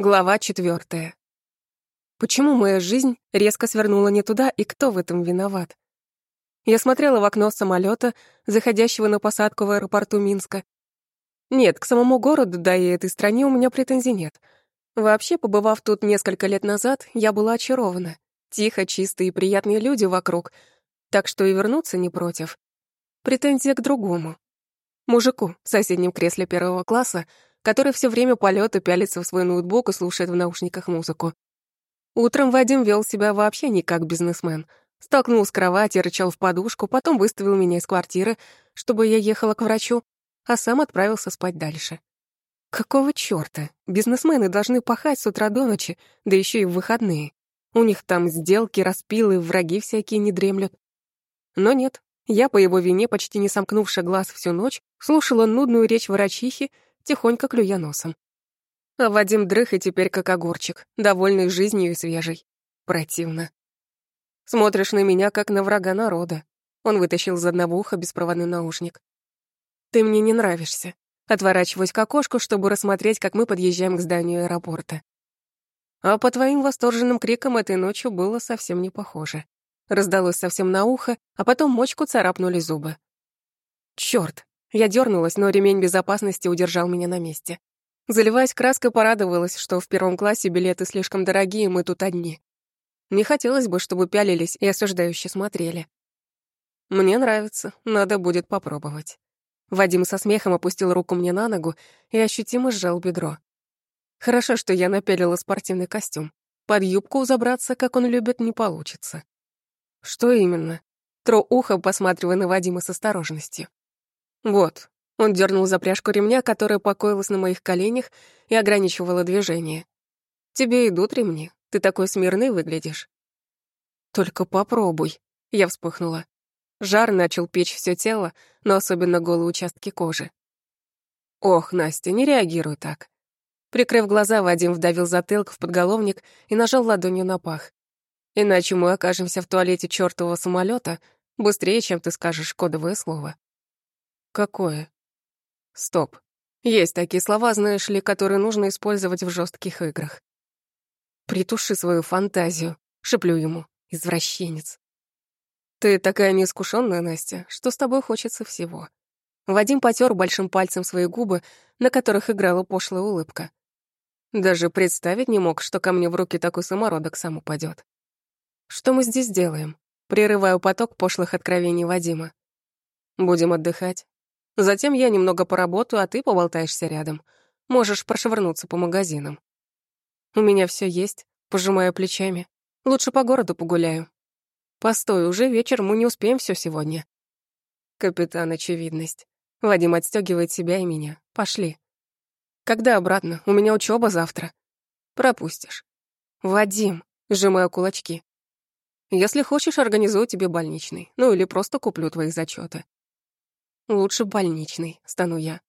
Глава четвертая. Почему моя жизнь резко свернула не туда, и кто в этом виноват? Я смотрела в окно самолета, заходящего на посадку в аэропорту Минска. Нет, к самому городу, да и этой стране у меня претензий нет. Вообще, побывав тут несколько лет назад, я была очарована. Тихо, чистые и приятные люди вокруг, так что и вернуться не против. Претензия к другому. Мужику в соседнем кресле первого класса — который все время полета пялится в свой ноутбук и слушает в наушниках музыку. Утром Вадим вел себя вообще не как бизнесмен. Столкнул с кровати, рычал в подушку, потом выставил меня из квартиры, чтобы я ехала к врачу, а сам отправился спать дальше. Какого чёрта? Бизнесмены должны пахать с утра до ночи, да еще и в выходные. У них там сделки, распилы, враги всякие не дремлют. Но нет, я по его вине, почти не сомкнувши глаз всю ночь, слушала нудную речь врачихи тихонько клюя носом. А Вадим дрых и теперь как огурчик, довольный жизнью и свежий. Противно. Смотришь на меня, как на врага народа. Он вытащил из одного уха беспроводной наушник. Ты мне не нравишься. Отворачиваюсь к окошку, чтобы рассмотреть, как мы подъезжаем к зданию аэропорта. А по твоим восторженным крикам этой ночью было совсем не похоже. Раздалось совсем на ухо, а потом мочку царапнули зубы. Чёрт, я дернулась, но ремень безопасности удержал меня на месте. Заливаясь краской, порадовалась, что в первом классе билеты слишком дорогие, мы тут одни. Не хотелось бы, чтобы пялились и осуждающе смотрели. Мне нравится, надо будет попробовать. Вадим со смехом опустил руку мне на ногу и ощутимо сжал бедро. Хорошо, что я напялила спортивный костюм. Под юбку забраться, как он любит, не получится. Что именно? Тро ухо, посматривая на Вадима с осторожностью. «Вот». Он дернул за пряжку ремня, которая покоилась на моих коленях и ограничивала движение. «Тебе идут ремни. Ты такой смирный выглядишь». «Только попробуй», — я вспыхнула. Жар начал печь все тело, но особенно голые участки кожи. «Ох, Настя, не реагируй так». Прикрыв глаза, Вадим вдавил затылок в подголовник и нажал ладонью на пах. «Иначе мы окажемся в туалете чёртового самолета быстрее, чем ты скажешь кодовое слово». Какое? Стоп. Есть такие слова, знаешь ли, которые нужно использовать в жестких играх. Притуши свою фантазию, шеплю ему, извращенец. Ты такая неискушенная, Настя, что с тобой хочется всего. Вадим потер большим пальцем свои губы, на которых играла пошлая улыбка. Даже представить не мог, что ко мне в руки такой самородок сам упадет. Что мы здесь делаем? Прерываю поток пошлых откровений Вадима. Будем отдыхать, Затем я немного поработаю, а ты поболтаешься рядом. Можешь прошвырнуться по магазинам. У меня все есть, пожимая плечами. Лучше по городу погуляю. Постой, уже вечер, мы не успеем все сегодня. Капитан Очевидность. Вадим отстегивает себя и меня. Пошли. Когда обратно? У меня учеба завтра. Пропустишь. Вадим, сжимаю кулачки. Если хочешь, организую тебе больничный. Ну или просто куплю твои зачеты. Лучше больничный, стану я.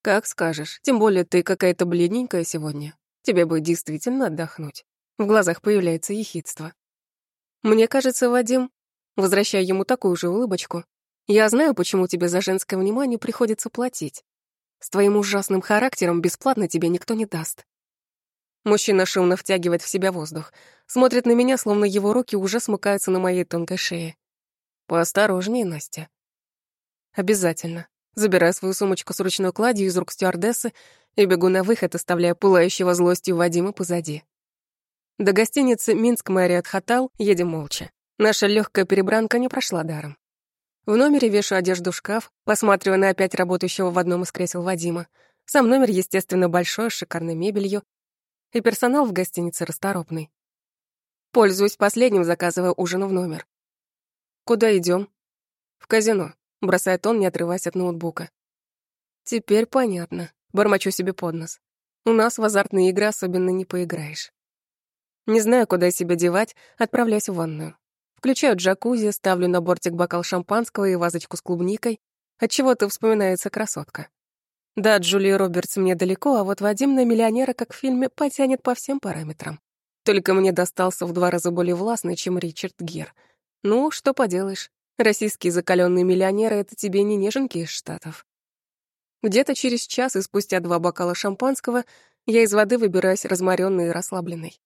Как скажешь, тем более ты какая-то бледненькая сегодня. Тебе бы действительно отдохнуть. В глазах появляется ехидство. Мне кажется, Вадим, возвращая ему такую же улыбочку, я знаю, почему тебе за женское внимание приходится платить. С твоим ужасным характером бесплатно тебе никто не даст. Мужчина шумно втягивает в себя воздух, смотрит на меня, словно его руки уже смыкаются на моей тонкой шее. Поосторожнее, Настя. Обязательно. Забираю свою сумочку с ручной кладью из рук стюардессы и бегу на выход, оставляя пылающего злостью Вадима позади. До гостиницы «Минск Мэриот Хотел» едем молча. Наша легкая перебранка не прошла даром. В номере вешу одежду в шкаф, посматривая на опять работающего в одном из кресел Вадима. Сам номер, естественно, большой, с шикарной мебелью. И персонал в гостинице расторопный. Пользуюсь последним, заказывая ужин в номер. Куда идем? В казино бросает он, не отрываясь от ноутбука. Теперь понятно. Бормочу себе под нос. У нас в азартные игры особенно не поиграешь. Не знаю, куда себя девать, отправляюсь в ванную. Включаю джакузи, ставлю на бортик бокал шампанского и вазочку с клубникой. Отчего-то вспоминается красотка. Да, Джулия Робертс мне далеко, а вот Вадим на миллионера, как в фильме, потянет по всем параметрам. Только мне достался в два раза более властный, чем Ричард Гир. Ну, что поделаешь. Российские закаленные миллионеры — это тебе не неженки из Штатов. Где-то через час и спустя два бокала шампанского я из воды выбираюсь разморённой и расслабленной.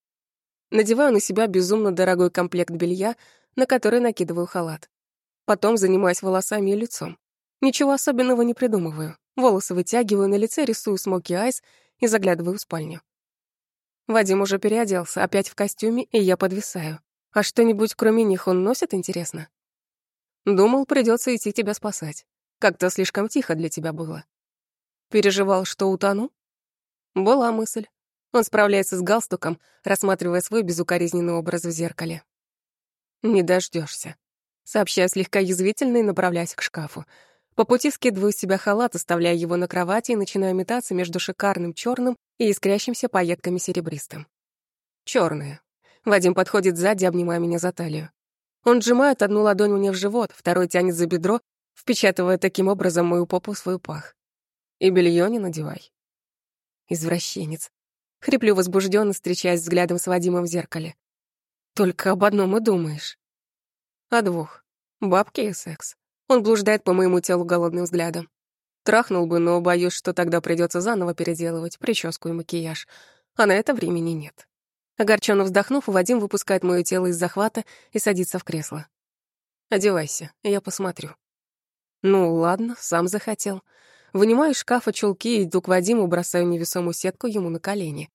Надеваю на себя безумно дорогой комплект белья, на который накидываю халат. Потом занимаюсь волосами и лицом. Ничего особенного не придумываю. Волосы вытягиваю, на лице рисую смоки айс и заглядываю в спальню. Вадим уже переоделся, опять в костюме, и я подвисаю. А что-нибудь кроме них он носит, интересно? Думал, придется идти тебя спасать. Как-то слишком тихо для тебя было. Переживал, что утону? Была мысль. Он справляется с галстуком, рассматривая свой безукоризненный образ в зеркале. Не дождешься. Сообщаю слегка язвительно и направляюсь к шкафу. По пути скидываю с себя халат, оставляя его на кровати и начинаю метаться между шикарным черным и искрящимся пайетками серебристым. Черные. Вадим подходит сзади, обнимая меня за талию. Он сжимает одну ладонь мне в живот, второй тянет за бедро, впечатывая таким образом мою попу в свой пах. И белье не надевай. Извращенец. Хриплю возбужденно, встречаясь взглядом с Вадимом в зеркале. Только об одном и думаешь. О двух. Бабки и секс. Он блуждает по моему телу голодным взглядом. Трахнул бы, но боюсь, что тогда придется заново переделывать прическу и макияж, а на это времени нет. Огорченно вздохнув, Вадим выпускает моё тело из захвата и садится в кресло. «Одевайся, я посмотрю». «Ну, ладно, сам захотел». Вынимаю из шкафа чулки и иду к Вадиму, бросаю невесомую сетку ему на колени.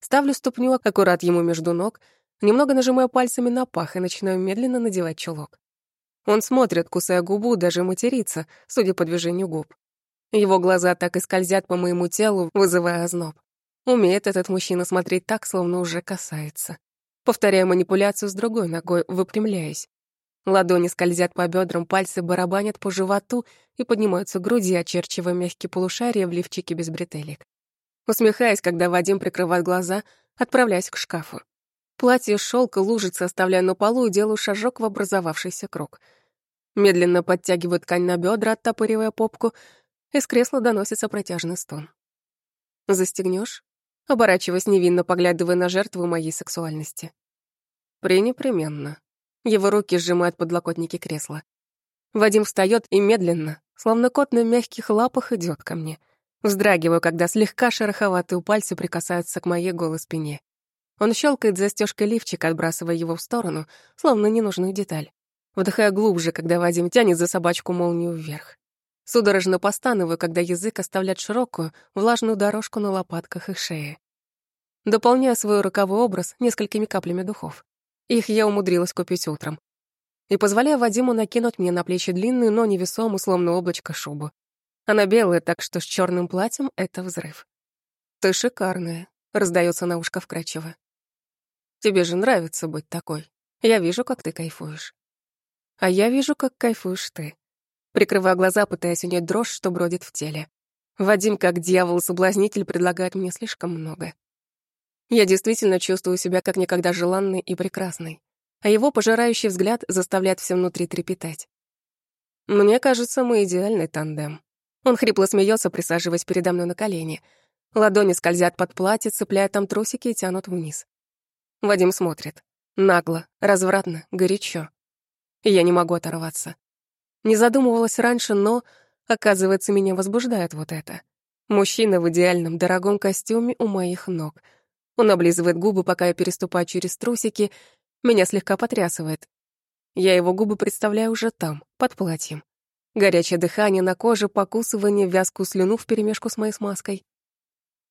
Ставлю ступню аккурат ему между ног, немного нажимаю пальцами на пах и начинаю медленно надевать чулок. Он смотрит, кусая губу, даже матерится, судя по движению губ. Его глаза так и скользят по моему телу, вызывая озноб. Умеет этот мужчина смотреть так, словно уже касается. Повторяю манипуляцию с другой ногой, выпрямляясь. Ладони скользят по бедрам, пальцы барабанят по животу и поднимаются к груди, очерчивая мягкие полушария в лифчике без бретелек. Усмехаясь, когда Вадим прикрывает глаза, отправляюсь к шкафу. Платье шелка лужится, оставляя на полу и делаю шажок в образовавшийся круг. Медленно подтягиваю ткань на бедра, оттопыривая попку, из кресла доносится протяжный стон. «Застегнешь?» Оборачиваясь невинно, поглядывая на жертву моей сексуальности. «Пренепременно». Его руки сжимают подлокотники кресла. Вадим встает и медленно, словно кот на мягких лапах, идет ко мне. Вздрагиваю, когда слегка шероховатые пальцы прикасаются к моей голой спине. Он щелкает застежкой лифчик, отбрасывая его в сторону, словно ненужную деталь. Вдыхая глубже, когда Вадим тянет за собачку молнию вверх. Судорожно постановую, когда язык оставляет широкую, влажную дорожку на лопатках и шее. Дополняю свой роковой образ несколькими каплями духов. Их я умудрилась купить утром. И позволяю Вадиму накинуть мне на плечи длинную, но невесомую, словно облачко, шубу. Она белая, так что с черным платьем — это взрыв. «Ты шикарная», — раздается на ушко вкрадчиво. «Тебе же нравится быть такой. Я вижу, как ты кайфуешь». «А я вижу, как кайфуешь ты», Прикрываю глаза, пытаясь унять дрожь, что бродит в теле. Вадим, как дьявол-соблазнитель, предлагает мне слишком много. Я действительно чувствую себя как никогда желанной и прекрасной, а его пожирающий взгляд заставляет все внутри трепетать. Мне кажется, мы идеальный тандем. Он хрипло смеется, присаживаясь передо мной на колени. Ладони скользят под платье, цепляя там трусики и тянут вниз. Вадим смотрит. Нагло, развратно, горячо. И я не могу оторваться. Не задумывалась раньше, но, оказывается, меня возбуждает вот это. Мужчина в идеальном дорогом костюме у моих ног. Он облизывает губы, пока я переступаю через трусики, меня слегка потрясывает. Я его губы представляю уже там, под платьем. Горячее дыхание на коже, покусывание, вязкую слюну вперемешку с моей смазкой.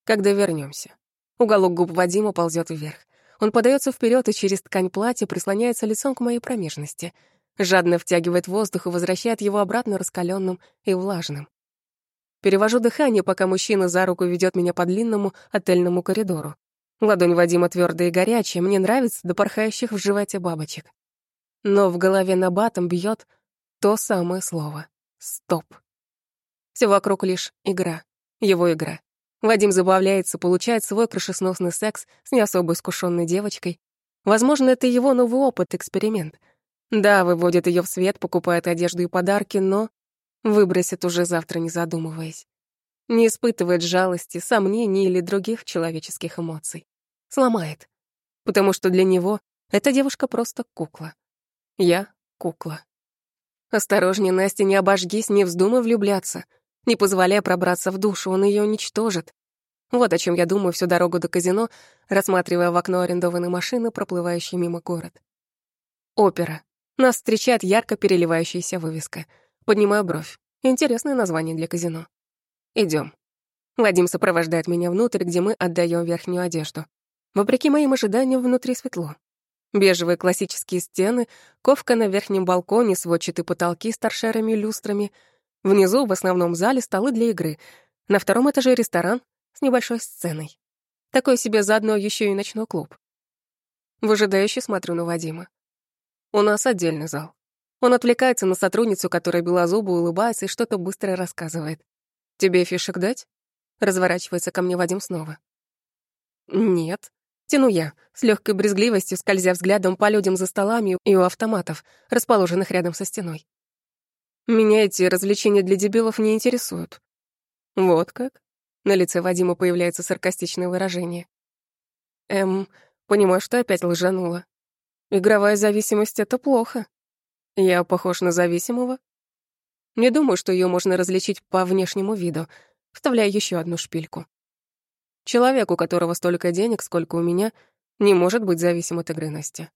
Когда вернемся, Уголок губ Вадима ползет вверх. Он подается вперед и через ткань платья прислоняется лицом к моей промежности — жадно втягивает воздух и возвращает его обратно раскаленным и влажным. Перевожу дыхание, пока мужчина за руку ведет меня по длинному отельному коридору. Ладонь Вадима твердая и горячая, мне нравится до порхающих в животе бабочек. Но в голове на батом бьет то самое слово — стоп. Все вокруг лишь игра, его игра. Вадим забавляется, получает свой крышесносный секс с не особо искушенной девочкой. Возможно, это его новый опыт, эксперимент — да, выводит ее в свет, покупает одежду и подарки, но выбросит уже завтра, не задумываясь. Не испытывает жалости, сомнений или других человеческих эмоций. Сломает. Потому что для него эта девушка просто кукла. Я — кукла. Осторожнее, Настя, не обожгись, не вздумай влюбляться. Не позволяй пробраться в душу, он ее уничтожит. Вот о чем я думаю всю дорогу до казино, рассматривая в окно арендованной машины, проплывающей мимо город. Опера. Нас встречает ярко переливающаяся вывеска. Поднимаю бровь. Интересное название для казино. Идем. Вадим сопровождает меня внутрь, где мы отдаем верхнюю одежду. Вопреки моим ожиданиям, внутри светло. Бежевые классические стены, ковка на верхнем балконе, сводчатые потолки с торшерами и люстрами. Внизу, в основном зале, столы для игры. На втором этаже ресторан с небольшой сценой. Такой себе заодно еще и ночной клуб. Выжидающе смотрю на Вадима. У нас отдельный зал. Он отвлекается на сотрудницу, которая белозубо улыбается и что-то быстро рассказывает. «Тебе фишек дать?» Разворачивается ко мне Вадим снова. «Нет», Тяну я, с легкой брезгливостью, скользя взглядом по людям за столами и у автоматов, расположенных рядом со стеной. Меня эти развлечения для дебилов не интересуют. Вот как? На лице Вадима появляется саркастичное выражение. Эм, понимаю, что опять лжанула. Игровая зависимость — это плохо. Я похож на зависимого? Не думаю, что ее можно различить по внешнему виду. Вставляю еще одну шпильку. Человек, у которого столько денег, сколько у меня, не может быть зависим от игры Настя.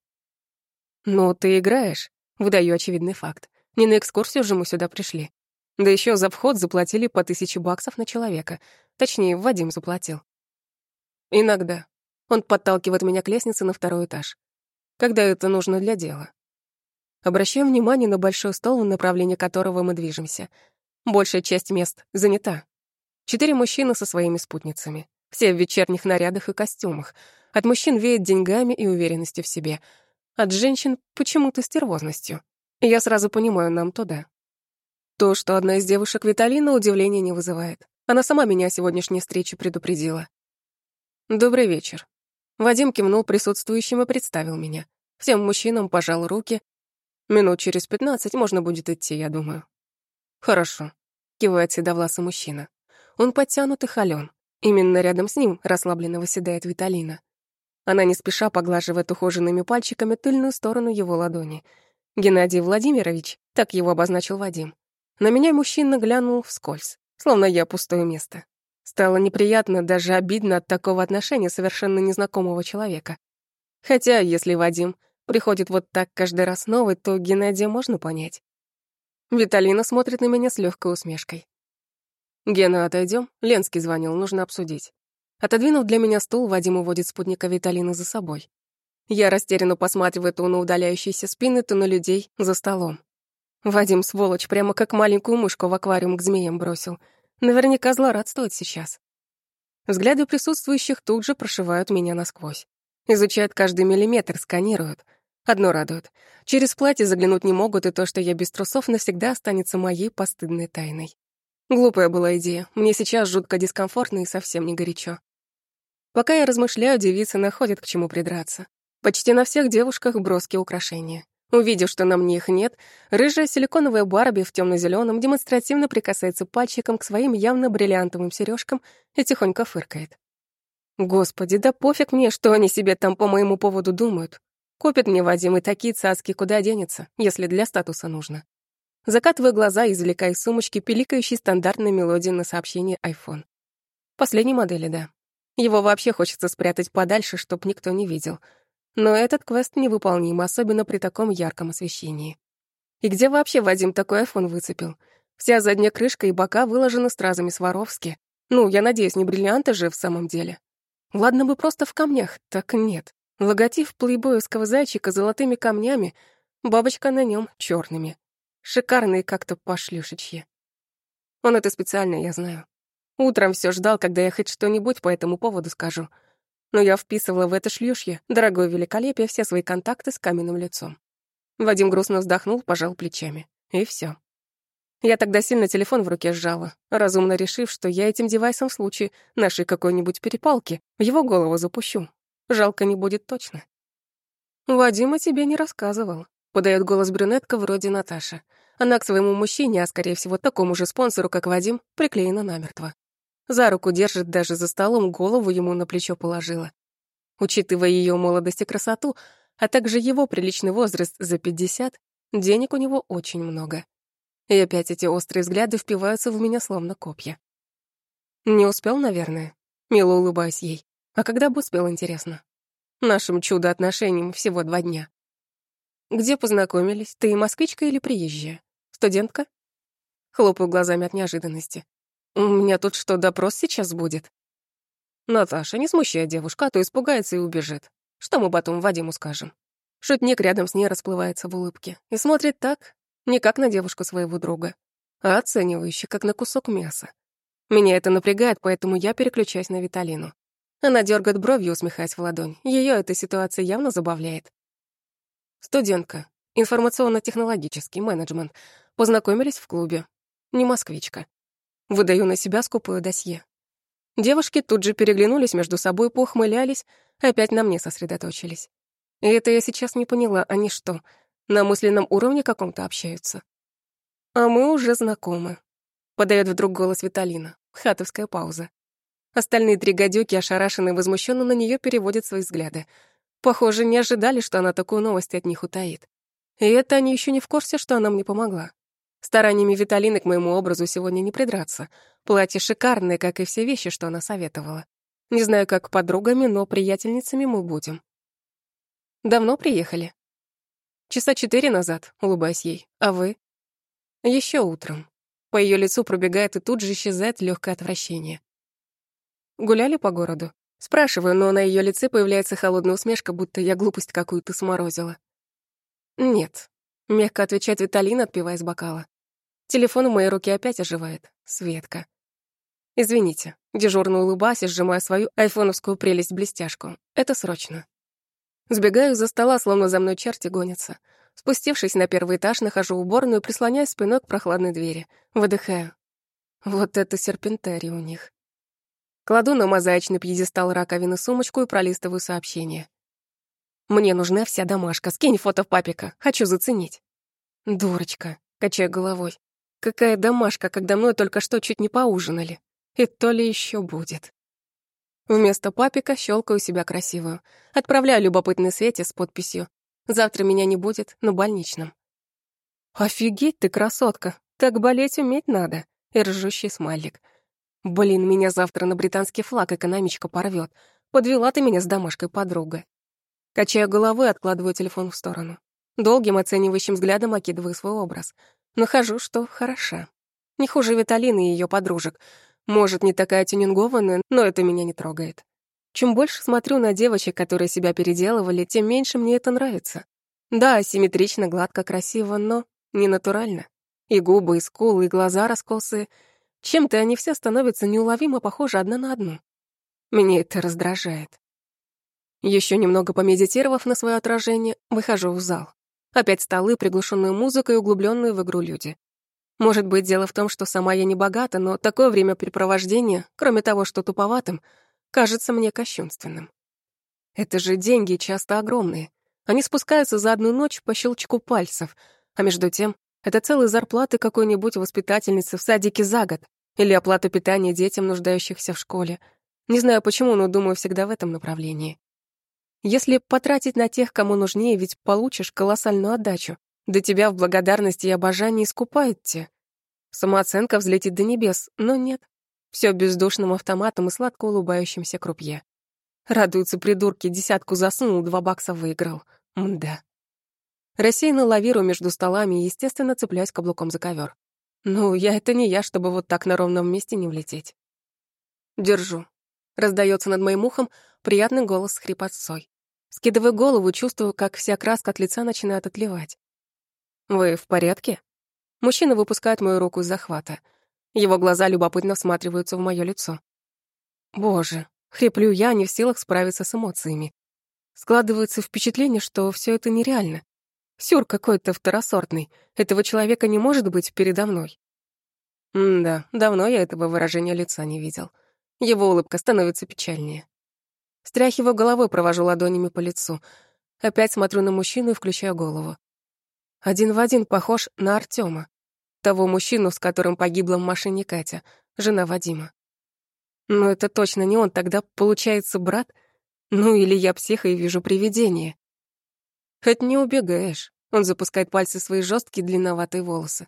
«Ну, ты играешь», — выдаю очевидный факт. Не на экскурсию же мы сюда пришли. Да еще за вход заплатили по тысяче баксов на человека. Точнее, Вадим заплатил. Иногда. Он подталкивает меня к лестнице на второй этаж. Когда это нужно для дела. Обращаем внимание на большой стол, в направлении которого мы движемся. Большая часть мест занята. Четыре мужчины со своими спутницами. Все в вечерних нарядах и костюмах. От мужчин веет деньгами и уверенностью в себе. От женщин почему-то стервозностью. И я сразу понимаю, нам туда. То, что одна из девушек Виталина, удивления не вызывает. Она сама меня о сегодняшней встрече предупредила. «Добрый вечер». Вадим кивнул присутствующим и представил меня. Всем мужчинам пожал руки. Минут через пятнадцать можно будет идти, я думаю. «Хорошо», — кивает седовласый мужчина. Он подтянут и холён. Именно рядом с ним расслабленно выседает Виталина. Она не спеша поглаживает ухоженными пальчиками тыльную сторону его ладони. Геннадий Владимирович, так его обозначил Вадим. На меня мужчина глянул вскользь, словно я пустое место. Стало неприятно, даже обидно от такого отношения совершенно незнакомого человека. Хотя, если Вадим приходит вот так каждый раз новый, то Геннадия можно понять. Виталина смотрит на меня с легкой усмешкой. «Гена, отойдем. Ленский звонил, нужно обсудить». Отодвинув для меня стул, Вадим уводит спутника Виталины за собой. Я растерянно посматриваю то на удаляющиеся спины, то на людей за столом. Вадим, сволочь, прямо как маленькую мышку в аквариум к змеям бросил. Наверняка злорадствует сейчас. Взгляды присутствующих тут же прошивают меня насквозь. Изучают каждый миллиметр, сканируют. Одно радует. Через платье заглянуть не могут, и то, что я без трусов, навсегда останется моей постыдной тайной. Глупая была идея. Мне сейчас жутко дискомфортно и совсем не горячо. Пока я размышляю, девицы находят к чему придраться. Почти на всех девушках броски украшения. Увидев, что на мне их нет, рыжая силиконовая Барби в темно зеленом демонстративно прикасается пальчиком к своим явно бриллиантовым сережкам и тихонько фыркает. Господи, да пофиг мне, что они себе там по моему поводу думают. Купит мне Вадим и такие цаски, куда денется, если для статуса нужно. Закатываю глаза и извлекаю из сумочки пиликающий стандартной мелодии на сообщение iPhone. Последней модели, да. Его вообще хочется спрятать подальше, чтоб никто не видел. Но этот квест невыполним, особенно при таком ярком освещении. И где вообще Вадим такой iPhone выцепил? Вся задняя крышка и бока выложены стразами Сваровски. Ну, я надеюсь, не бриллианты же в самом деле. Ладно бы просто в камнях, так нет. Логотип плейбоевского зайчика золотыми камнями, бабочка на нем черными. Шикарные как-то пошлюшечьи. Он это специально, я знаю. Утром все ждал, когда я хоть что-нибудь по этому поводу скажу. Но я вписывала в это шлюшье, дорогое великолепие, все свои контакты с каменным лицом. Вадим грустно вздохнул, пожал плечами. И все. Я тогда сильно телефон в руке сжала, разумно решив, что я этим девайсом в случае нашей какой-нибудь перепалки в его голову запущу. Жалко не будет точно. Вадим о тебе не рассказывал. Подает голос брюнетка вроде Наташи. Она к своему мужчине, а скорее всего такому же спонсору, как Вадим, приклеена намертво. За руку держит даже за столом, голову ему на плечо положила. Учитывая ее молодость и красоту, а также его приличный возраст за 50, денег у него очень много. И опять эти острые взгляды впиваются в меня словно копья. Не успел, наверное. Мило улыбаюсь ей. А когда бы успел, интересно? Нашим чудо-отношениям всего два дня. Где познакомились? Ты москвичка или приезжая? Студентка? Хлопаю глазами от неожиданности. У меня тут что, допрос сейчас будет? Наташа, не смущай девушка, а то испугается и убежит. Что мы потом Вадиму скажем? Шутник рядом с ней расплывается в улыбке и смотрит так, не как на девушку своего друга, а оценивающе, как на кусок мяса. Меня это напрягает, поэтому я переключаюсь на Виталину. Она дергает бровью, усмехаясь в ладонь. Ее эта ситуация явно забавляет. Студентка. Информационно-технологический менеджмент. Познакомились в клубе. Не москвичка. Выдаю на себя скупое досье. Девушки тут же переглянулись между собой, поухмылялись, опять на мне сосредоточились. И это я сейчас не поняла, они что, на мысленном уровне каком-то общаются? А мы уже знакомы. Подает вдруг голос Виталина. Хатовская пауза. Остальные три гадюки, ошарашенные возмущенно на нее переводят свои взгляды. Похоже, не ожидали, что она такую новость от них утаит. И это они еще не в курсе, что она мне помогла. Стараниями Виталины к моему образу сегодня не придраться. Платье шикарное, как и все вещи, что она советовала. Не знаю, как подругами, но приятельницами мы будем. Давно приехали? Часа четыре назад, улыбаясь ей. А вы? Еще утром. По ее лицу пробегает и тут же исчезает легкое отвращение. Гуляли по городу? Спрашиваю, но на ее лице появляется холодная усмешка, будто я глупость какую-то сморозила. Нет. Мягко отвечает Виталина, отпивая из бокала. Телефон в моей руке опять оживает. Светка. Извините. Дежурно улыбаясь, сжимая свою айфоновскую прелесть-блестяшку. Это срочно. Сбегаю за стола, словно за мной черти гонятся. Спустившись на первый этаж, нахожу уборную, прислоняюсь спиной к прохладной двери. Выдыхаю. Вот это серпентарий у них. Кладу на мозаичный пьедестал раковины сумочку и пролистываю сообщение. «Мне нужна вся домашка. Скинь фото в папика. Хочу заценить». «Дурочка», — качаю головой. «Какая домашка, когда мной только что чуть не поужинали? И то ли еще будет». Вместо папика щелкаю себя красивую. Отправляю любопытный Свете с подписью. «Завтра меня не будет, на больничном». «Офигеть ты, красотка! Так болеть уметь надо!» И ржущий смайлик. Блин, меня завтра на британский флаг экономичка порвет. Подвела ты меня с домашкой подругой. Качаю головой, откладываю телефон в сторону. Долгим оценивающим взглядом окидываю свой образ. Нахожу, что хороша. Не хуже Виталины и ее подружек. Может, не такая тюнингованная, но это меня не трогает. Чем больше смотрю на девочек, которые себя переделывали, тем меньше мне это нравится. Да, симметрично, гладко, красиво, но не натурально. И губы, и скулы, и глаза раскосые — чем-то они все становятся неуловимо похожи одна на одну. Меня это раздражает. Еще немного помедитировав на свое отражение, выхожу в зал. Опять столы, приглушенную музыкой и углубленные в игру люди. Может быть, дело в том, что сама я не богата, но такое времяпрепровождение, кроме того, что туповатым, кажется мне кощунственным. Это же деньги часто огромные. Они спускаются за одну ночь по щелчку пальцев, а между тем это целые зарплаты какой-нибудь воспитательницы в садике за год или оплата питания детям, нуждающихся в школе. Не знаю почему, но думаю всегда в этом направлении. Если потратить на тех, кому нужнее, ведь получишь колоссальную отдачу. До тебя в благодарности и обожании искупают те. Самооценка взлетит до небес, но нет. Все бездушным автоматом и сладко улыбающимся крупье. Радуются придурки, десятку засунул, два бакса выиграл. Мда. Рассеянно лавирую между столами и, естественно, цепляюсь каблуком за ковер. Ну, я это не я, чтобы вот так на ровном месте не влететь. Держу. Раздается над моим ухом приятный голос с хрипотцой. Скидываю голову, чувствую, как вся краска от лица начинает отливать. «Вы в порядке?» Мужчина выпускает мою руку из захвата. Его глаза любопытно всматриваются в мое лицо. «Боже!» — хриплю я, не в силах справиться с эмоциями. Складывается впечатление, что все это нереально. Сюр какой-то второсортный. Этого человека не может быть передо мной. М да, давно я этого выражения лица не видел. Его улыбка становится печальнее. Стряхиваю головой, провожу ладонями по лицу. Опять смотрю на мужчину и включаю голову. Один в один похож на Артема, того мужчину, с которым погибла в машине Катя, жена Вадима. Но это точно не он, тогда получается брат? Ну или я психа и вижу привидение. Хоть не убегаешь. Он запускает пальцы в свои жесткие длинноватые волосы.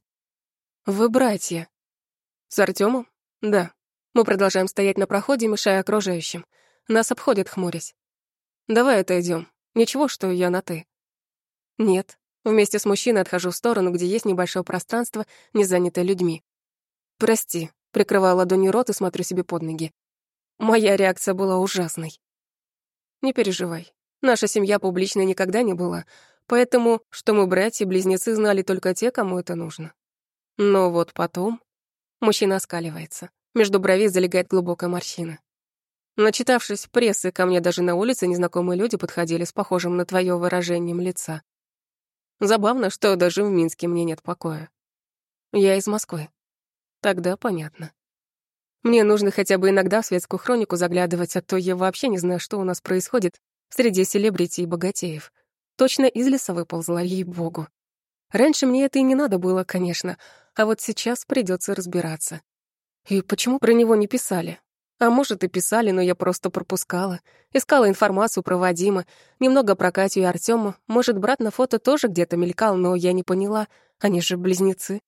Вы братья. С Артемом? Да. Мы продолжаем стоять на проходе, мешая окружающим. Нас обходят, хмурясь. «Давай отойдем. Ничего, что я на «ты». «Нет». Вместе с мужчиной отхожу в сторону, где есть небольшое пространство, не занятое людьми. «Прости», — прикрываю ладонью рот и смотрю себе под ноги. Моя реакция была ужасной. «Не переживай. Наша семья публичной никогда не была, поэтому, что мы братья-близнецы, знали только те, кому это нужно. Но вот потом...» Мужчина оскаливается. Между бровей залегает глубокая морщина. Начитавшись прессы, ко мне даже на улице незнакомые люди подходили с похожим на твое выражением лица. Забавно, что даже в Минске мне нет покоя. Я из Москвы. Тогда понятно. Мне нужно хотя бы иногда в светскую хронику заглядывать, а то я вообще не знаю, что у нас происходит среди селебрити и богатеев. Точно из леса выползла, ей-богу. Раньше мне это и не надо было, конечно, а вот сейчас придется разбираться. И почему про него не писали? А может, и писали, но я просто пропускала. Искала информацию про Вадима, немного про Катю и Артема. Может, брат на фото тоже где-то мелькал, но я не поняла. Они же близнецы.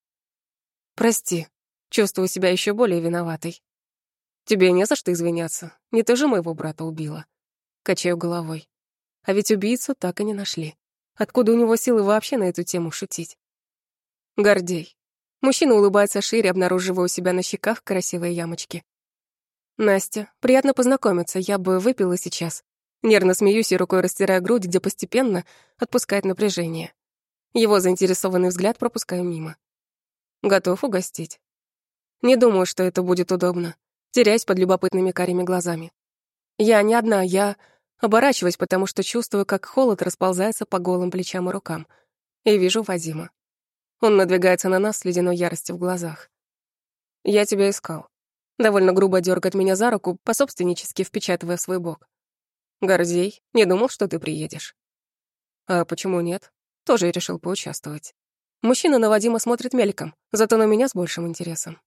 Прости. Чувствую себя еще более виноватой. Тебе не за что извиняться. Не ты же моего брата убила. Качаю головой. А ведь убийцу так и не нашли. Откуда у него силы вообще на эту тему шутить? Гордей. Мужчина улыбается шире, обнаруживая у себя на щеках красивые ямочки. «Настя, приятно познакомиться, я бы выпила сейчас». Нервно смеюсь и рукой растирая грудь, где постепенно отпускает напряжение. Его заинтересованный взгляд пропускаю мимо. Готов угостить. Не думаю, что это будет удобно. Теряюсь под любопытными карими глазами. Я не одна, я оборачиваюсь, потому что чувствую, как холод расползается по голым плечам и рукам. И вижу Вадима. Он надвигается на нас с ледяной яростью в глазах. «Я тебя искал». Довольно грубо дергает меня за руку, пособственнически впечатывая в свой бок. «Гордей, не думал, что ты приедешь». «А почему нет?» Тоже решил поучаствовать. Мужчина на Вадима смотрит мельком, зато на меня с большим интересом.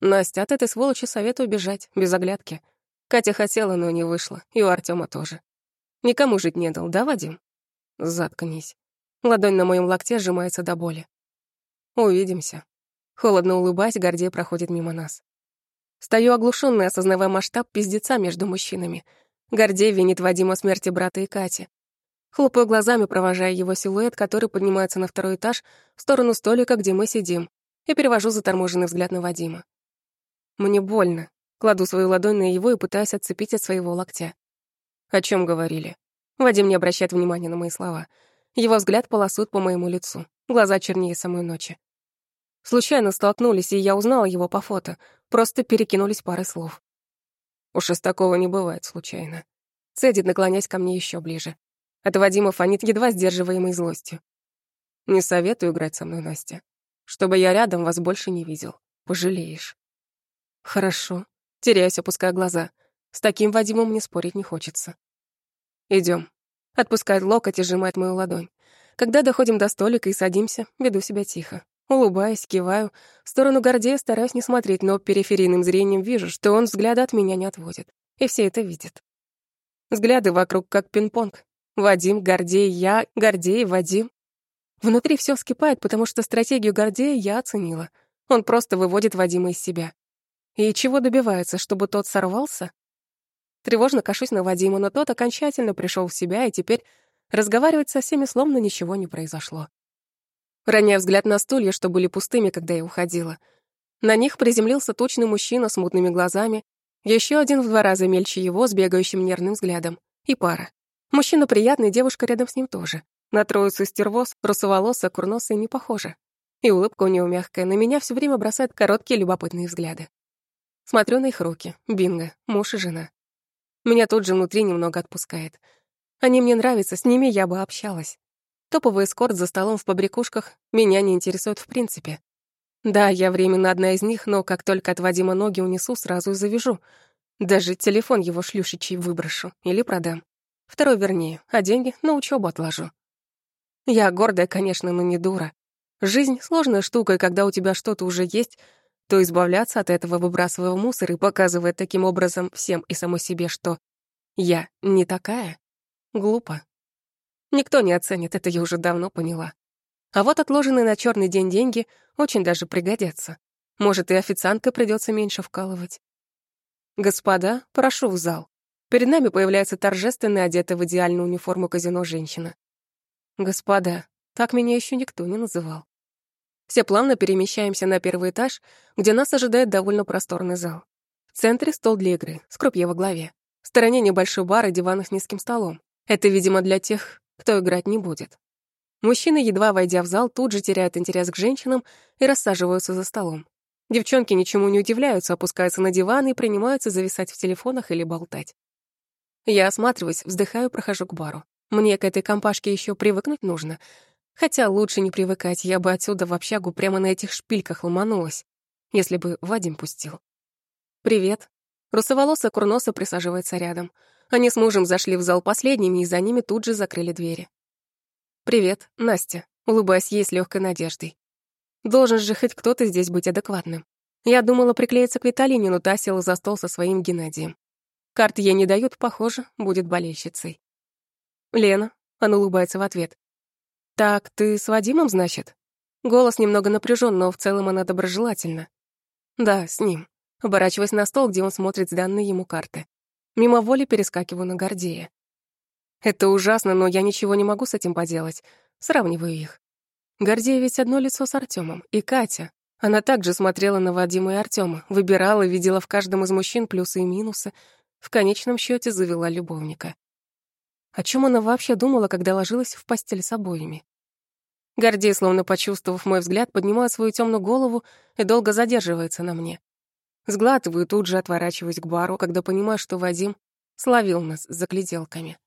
Настя, от этой сволочи советую бежать, без оглядки. Катя хотела, но не вышла, и у Артема тоже. Никому жить не дал, да, Вадим? Заткнись. Ладонь на моем локте сжимается до боли. Увидимся. Холодно улыбаясь, Гордей проходит мимо нас. Стою оглушённая, осознавая масштаб пиздеца между мужчинами. Гордей винит Вадима смерти брата и Кати. Хлопаю глазами, провожая его силуэт, который поднимается на второй этаж, в сторону столика, где мы сидим, и перевожу заторможенный взгляд на Вадима. Мне больно. Кладу свою ладонь на его и пытаюсь отцепить от своего локтя. О чем говорили? Вадим не обращает внимания на мои слова. Его взгляд полосует по моему лицу. Глаза чернее самой ночи. Случайно столкнулись, и я узнала его по фото. Просто перекинулись парой слов. Уж из такого не бывает случайно. Цедит, наклоняясь ко мне еще ближе. От Вадима фонит едва сдерживаемой злостью. Не советую играть со мной, Настя. Чтобы я рядом вас больше не видел. Пожалеешь. Хорошо. Теряюсь, опуская глаза. С таким Вадимом мне спорить не хочется. Идем. Отпускает локоть и сжимает мою ладонь. Когда доходим до столика и садимся, веду себя тихо. Улыбаясь, киваю. В сторону Гордея стараюсь не смотреть, но периферийным зрением вижу, что он взгляда от меня не отводит. И все это видят. Взгляды вокруг как пинг-понг. Вадим, Гордей, я, Гордей, Вадим. Внутри все вскипает, потому что стратегию Гордея я оценила. Он просто выводит Вадима из себя. И чего добивается, чтобы тот сорвался? Тревожно кашусь на Вадима, но тот окончательно пришел в себя и теперь разговаривает со всеми, словно ничего не произошло роняя взгляд на стулья, что были пустыми, когда я уходила. На них приземлился точный мужчина с мутными глазами, еще один в два раза мельче его, с бегающим нервным взглядом. И пара. Мужчина приятный, девушка рядом с ним тоже. На троицу стервоз, русоволосая, курносая не похожа. И улыбка у него мягкая, на меня все время бросает короткие любопытные взгляды. Смотрю на их руки. Бинго, муж и жена. Меня тут же внутри немного отпускает. Они мне нравятся, с ними я бы общалась. Топовый эскорт за столом в побрякушках меня не интересует в принципе. Да, я временно одна из них, но как только от Вадима ноги унесу, сразу и завяжу. Даже телефон его шлюшичий выброшу или продам. Второй вернее, а деньги на учебу отложу. Я гордая, конечно, но не дура. Жизнь — сложная штука, и когда у тебя что-то уже есть, то избавляться от этого, выбрасывая мусор и показывая таким образом всем и самой себе, что я не такая, глупо. Никто не оценит, это я уже давно поняла. А вот отложенные на черный день деньги очень даже пригодятся. Может, и официантка придется меньше вкалывать. «Господа, прошу в зал». Перед нами появляется торжественно одетая в идеальную униформу казино женщина. «Господа, так меня еще никто не называл». Все плавно перемещаемся на первый этаж, где нас ожидает довольно просторный зал. В центре стол для игры, с крупье во главе. В стороне небольшой бар и диван с низким столом. Это, видимо, для тех, кто играть не будет. Мужчины, едва войдя в зал, тут же теряют интерес к женщинам и рассаживаются за столом. Девчонки ничему не удивляются, опускаются на диван и принимаются зависать в телефонах или болтать. Я осматриваюсь, вздыхаю, прохожу к бару. Мне к этой компашке еще привыкнуть нужно. Хотя лучше не привыкать, я бы отсюда в общагу прямо на этих шпильках ломанулась, если бы Вадим пустил. «Привет». Русоволосая курноса присаживается рядом. Они с мужем зашли в зал последними, и за ними тут же закрыли двери. «Привет, Настя», улыбаясь ей с легкой надеждой. Должен же хоть кто-то здесь быть адекватным. Я думала приклеиться к Виталине, но та села за стол со своим Геннадием. Карты ей не дают, похоже, будет болельщицей. «Лена», — она улыбается в ответ. «Так, ты с Вадимом, значит?» Голос немного напряжен, но в целом она доброжелательна. «Да, с ним». Оборачиваясь на стол, где он смотрит сданные ему карты. Мимо воли перескакиваю на Гордея. Это ужасно, но я ничего не могу с этим поделать. Сравниваю их. Гордея ведь одно лицо с Артемом. И Катя. Она также смотрела на Вадима и Артема, выбирала, видела в каждом из мужчин плюсы и минусы. В конечном счете завела любовника. О чем она вообще думала, когда ложилась в постель с обоими? Гордей, словно почувствовав мой взгляд, поднимает свою темную голову и долго задерживается на мне. Сглатываю, тут же отворачиваюсь к бару, когда понимаю, что Вадим словил нас за гляделками.